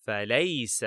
فليس.